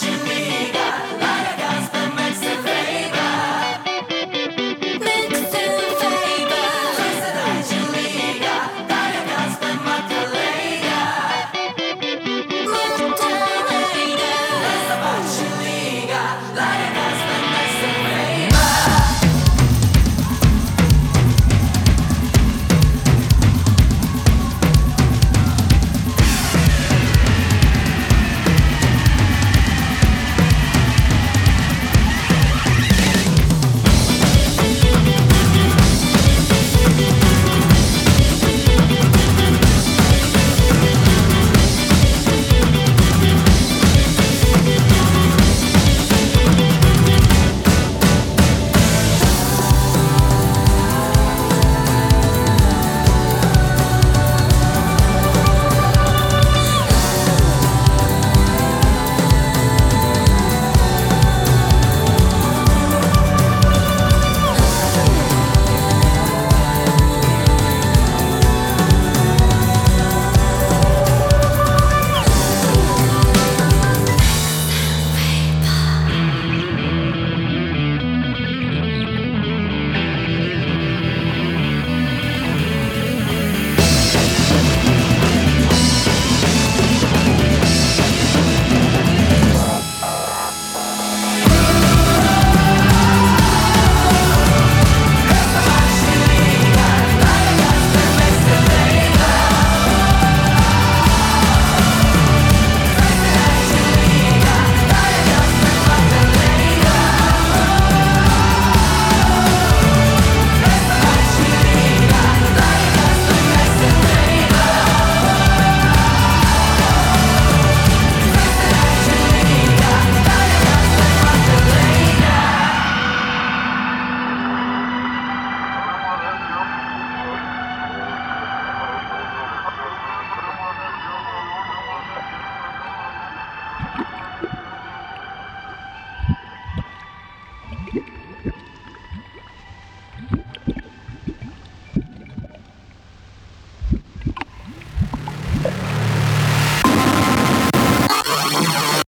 should be.